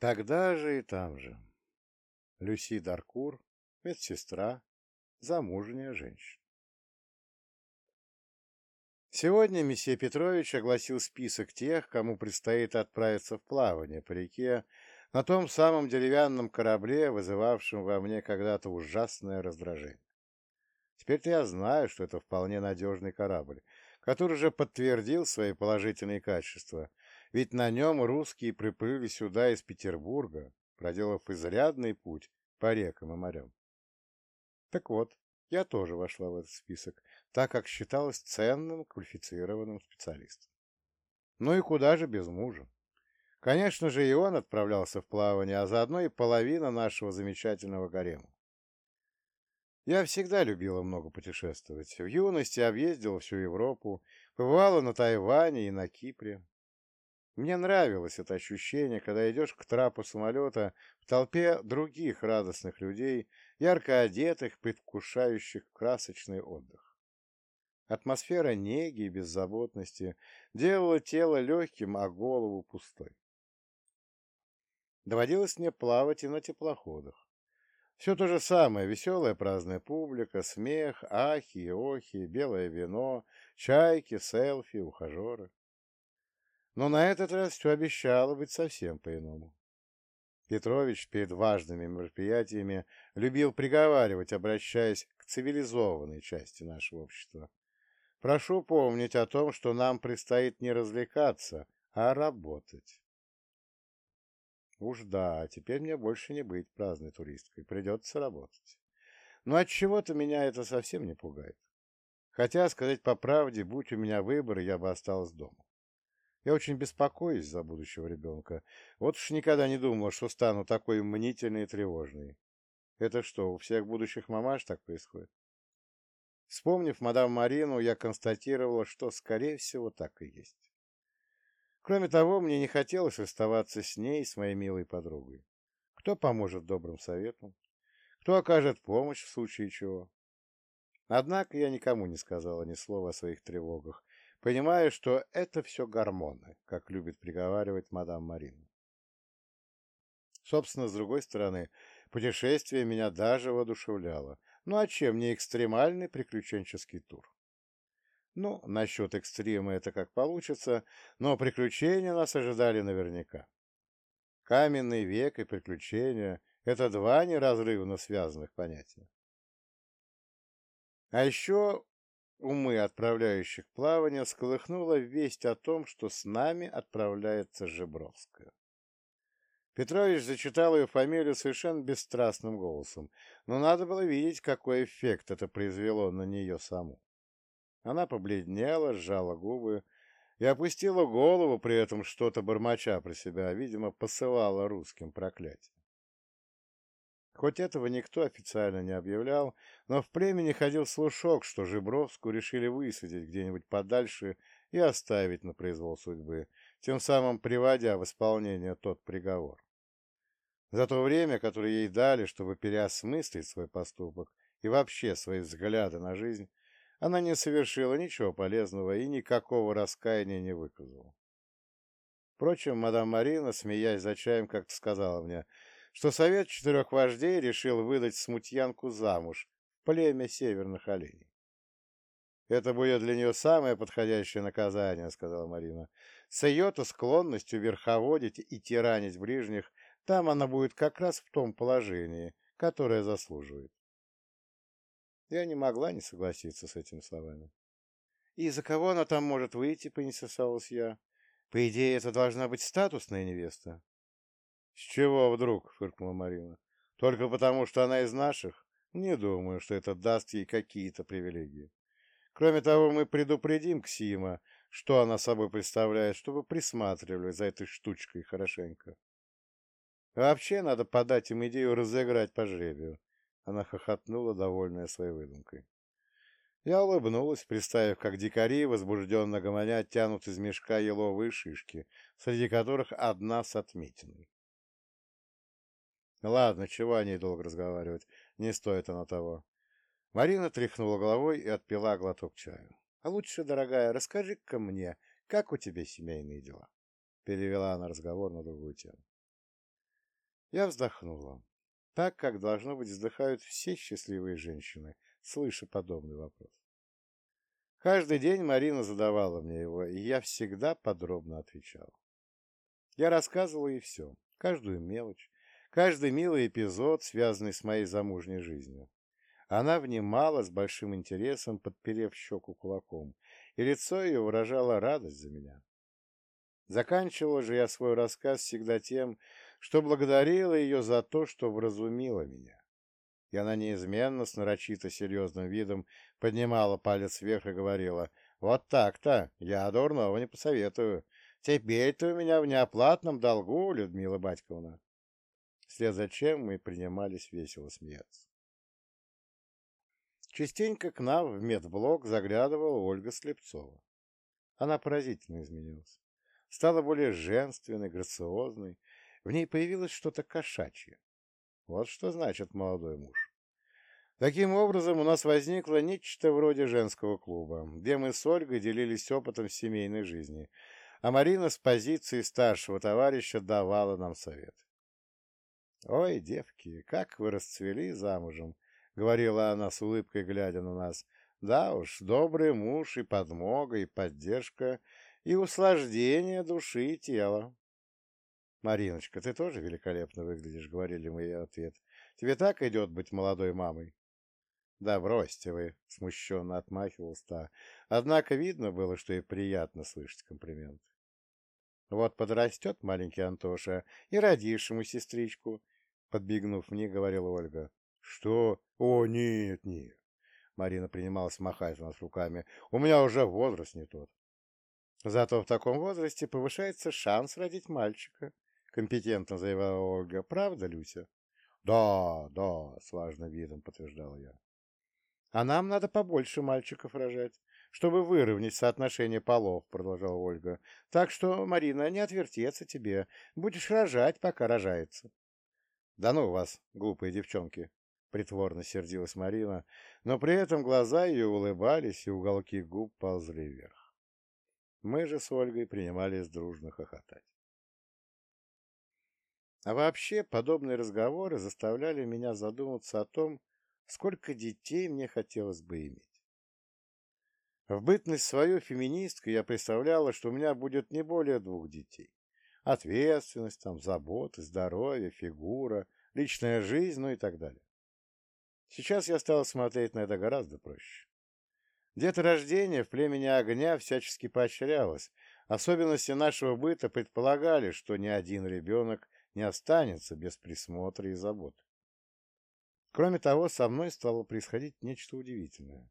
Тогда же и там же. Люси Даркур, медсестра, замужняя женщина. Сегодня месье Петрович огласил список тех, кому предстоит отправиться в плавание по реке на том самом деревянном корабле, вызывавшем во мне когда-то ужасное раздражение. Теперь-то я знаю, что это вполне надежный корабль, который уже подтвердил свои положительные качества, ведь на нем русские приплыли сюда из Петербурга, проделав изрядный путь по рекам и морям. Так вот, я тоже вошла в этот список, так как считалась ценным квалифицированным специалистом. Ну и куда же без мужа? Конечно же, и он отправлялся в плавание, а заодно и половина нашего замечательного гарема. Я всегда любила много путешествовать. В юности объездила всю Европу, побывала на Тайване и на Кипре. Мне нравилось это ощущение, когда идешь к трапу самолета в толпе других радостных людей, ярко одетых, предвкушающих красочный отдых. Атмосфера неги и беззаботности делала тело легким, а голову пустой. Доводилось мне плавать и на теплоходах. Все то же самое, веселая праздная публика, смех, ахи и охи, белое вино, чайки, селфи, ухажеры. Но на этот раз все обещало быть совсем по-иному. Петрович перед важными мероприятиями любил приговаривать, обращаясь к цивилизованной части нашего общества. Прошу помнить о том, что нам предстоит не развлекаться, а работать. Уж да, теперь мне больше не быть праздной туристкой, придется работать. Но от чего то меня это совсем не пугает. Хотя, сказать по правде, будь у меня выбор, я бы осталась дома. Я очень беспокоюсь за будущего ребенка. Вот уж никогда не думала, что стану такой мнительной и тревожной. Это что, у всех будущих мамаш так происходит? Вспомнив мадам Марину, я констатировала, что, скорее всего, так и есть. Кроме того, мне не хотелось оставаться с ней, с моей милой подругой. Кто поможет добрым советам? Кто окажет помощь в случае чего? Однако я никому не сказала ни слова о своих тревогах, понимая, что это все гормоны, как любит приговаривать мадам Марина. Собственно, с другой стороны, путешествие меня даже воодушевляло. Ну а чем не экстремальный приключенческий тур? Ну, насчет экстрима это как получится, но приключения нас ожидали наверняка. Каменный век и приключения — это два неразрывно связанных понятия. А еще умы отправляющих плавание сколыхнула весть о том, что с нами отправляется Жебровская. Петрович зачитал ее фамилию совершенно бесстрастным голосом, но надо было видеть, какой эффект это произвело на нее саму. Она побледнела, сжала губы и опустила голову, при этом что-то бормоча про себя, видимо, посылала русским проклятие. Хоть этого никто официально не объявлял, но в племени ходил слушок, что Жибровскую решили высадить где-нибудь подальше и оставить на произвол судьбы, тем самым приводя в исполнение тот приговор. За то время, которое ей дали, чтобы переосмыслить свой поступок и вообще свои взгляды на жизнь, она не совершила ничего полезного и никакого раскаяния не выказала. Впрочем, мадам Марина, смеясь за чаем, как-то сказала мне, что совет четырех вождей решил выдать смутьянку замуж в племя северных оленей. «Это будет для нее самое подходящее наказание», — сказала Марина. «С ее-то склонностью верховодить и тиранить ближних, там она будет как раз в том положении, которое заслуживает». Я не могла не согласиться с этими словами. «И за кого она там может выйти?» — поинтересовалась я. «По идее, это должна быть статусная невеста». «С чего вдруг?» — фыркнула Марина. «Только потому, что она из наших? Не думаю, что это даст ей какие-то привилегии. Кроме того, мы предупредим Ксима, что она собой представляет, чтобы присматривали за этой штучкой хорошенько. Вообще, надо подать им идею разыграть по жребию. Она хохотнула, довольная своей выдумкой. Я улыбнулась, представив, как дикари, возбужденно гомоня, тянут из мешка еловые шишки, среди которых одна с отметиной. Ладно, чего о ней долго разговаривать, не стоит оно того. Марина тряхнула головой и отпила глоток чаю. — А лучше, дорогая, расскажи-ка мне, как у тебя семейные дела? Перевела она разговор на другую тему. Я вздохнула. Так, как, должно быть, вздыхают все счастливые женщины, слыша подобный вопрос. Каждый день Марина задавала мне его, и я всегда подробно отвечал. Я рассказывал ей все, каждую мелочь, каждый милый эпизод, связанный с моей замужней жизнью. Она внимала с большим интересом, подперев щеку кулаком, и лицо ее выражало радость за меня. Заканчивал же я свой рассказ всегда тем, что благодарила ее за то, что вразумила меня. И она неизменно, с нарочито серьезным видом, поднимала палец вверх и говорила, «Вот так-то, я дурного не посоветую. Теперь ты у меня в неоплатном долгу, Людмила Батьковна». Вслед за чем мы принимались весело смеяться. Частенько к нам в медблок заглядывала Ольга Слепцова. Она поразительно изменилась. Стала более женственной, грациозной. В ней появилось что-то кошачье. Вот что значит молодой муж. Таким образом, у нас возникло нечто вроде женского клуба, где мы с Ольгой делились опытом семейной жизни, а Марина с позиции старшего товарища давала нам совет. «Ой, девки, как вы расцвели замужем!» — говорила она с улыбкой, глядя на нас. «Да уж, добрый муж и подмога, и поддержка, и услаждение души и тела». «Мариночка, ты тоже великолепно выглядишь», — говорили мы ей ответ. «Тебе так идет быть молодой мамой?» «Да бросьте вы», — смущенно отмахивался та. Однако видно было, что ей приятно слышать комплимент. «Вот подрастет маленький Антоша и родишь ему сестричку», — подбегнув мне, говорила Ольга. «Что? О, нет, нет!» Марина принималась махать нас руками. «У меня уже возраст не тот». «Зато в таком возрасте повышается шанс родить мальчика», — компетентно заявила Ольга. «Правда, Люся?» «Да, да», — с важным видом подтверждал я. «А нам надо побольше мальчиков рожать, чтобы выровнять соотношение полов», — продолжала Ольга. «Так что, Марина, не отвертеться тебе. Будешь рожать, пока рожается». «Да ну вас, глупые девчонки!» — притворно сердилась Марина, но при этом глаза ее улыбались, и уголки губ ползли вверх. Мы же с Ольгой принимались дружно хохотать. А вообще, подобные разговоры заставляли меня задуматься о том, сколько детей мне хотелось бы иметь. В бытность свою феминисткой я представляла, что у меня будет не более двух детей. Ответственность, там, заботы, здоровье, фигура, личная жизнь, ну и так далее. Сейчас я стал смотреть на это гораздо проще. Деторождение в племени огня всячески поощрялось. Особенности нашего быта предполагали, что ни один ребенок не останется без присмотра и заботы. Кроме того, со мной стало происходить нечто удивительное.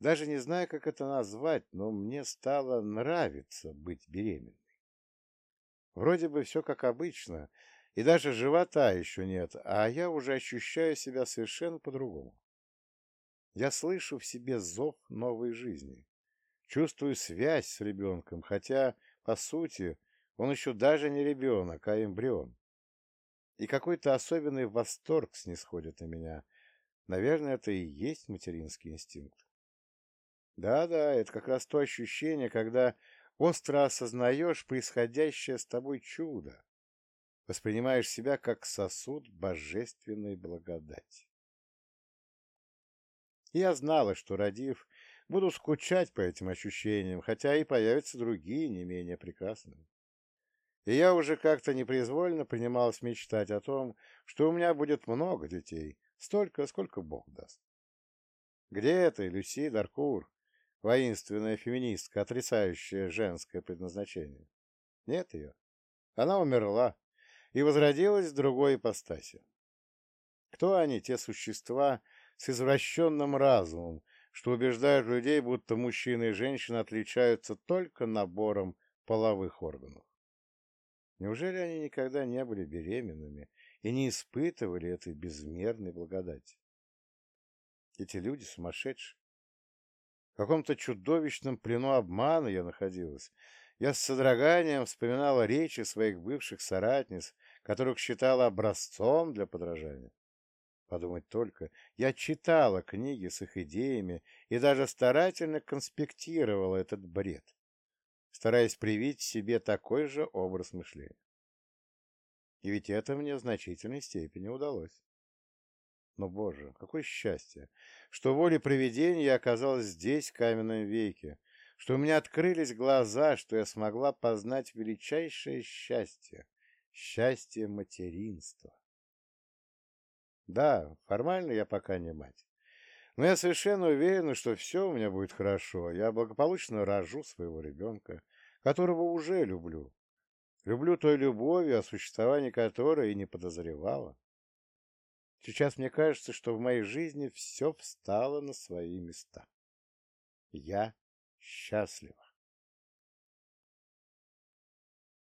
Даже не знаю, как это назвать, но мне стало нравиться быть беременной. Вроде бы все как обычно, и даже живота еще нет, а я уже ощущаю себя совершенно по-другому. Я слышу в себе зов новой жизни, чувствую связь с ребенком, хотя, по сути, он еще даже не ребенок, а эмбрион. И какой-то особенный восторг снисходит на меня. Наверное, это и есть материнский инстинкт. Да-да, это как раз то ощущение, когда остро осознаешь происходящее с тобой чудо, воспринимаешь себя как сосуд божественной благодати. Я знала, что, родив, буду скучать по этим ощущениям, хотя и появятся другие, не менее прекрасные. И я уже как-то непроизвольно принималась мечтать о том, что у меня будет много детей, столько, сколько Бог даст. Где ты, Люси Даркур, воинственная феминистка, отрицающая женское предназначение? Нет ее. Она умерла, и возродилась в другой ипостаси. Кто они, те существа с извращенным разумом, что убеждают людей, будто мужчины и женщины отличаются только набором половых органов? Неужели они никогда не были беременными и не испытывали этой безмерной благодати? Эти люди сумасшедшие. Каком-то чудовищном плену обмана я находилась, я с содроганием вспоминала речи своих бывших соратниц, которых считала образцом для подражания. Подумать только, я читала книги с их идеями и даже старательно конспектировала этот бред, стараясь привить себе такой же образ мышления. И ведь это мне в значительной степени удалось. Но, боже, какое счастье, что волей провидения я оказалась здесь, в каменном веке, что у меня открылись глаза, что я смогла познать величайшее счастье, счастье материнства. Да, формально я пока не мать. Но я совершенно уверена, что все у меня будет хорошо. Я благополучно рожу своего ребенка, которого уже люблю. Люблю той любовью, о существовании которой и не подозревала. Сейчас мне кажется, что в моей жизни все встало на свои места. Я счастлива.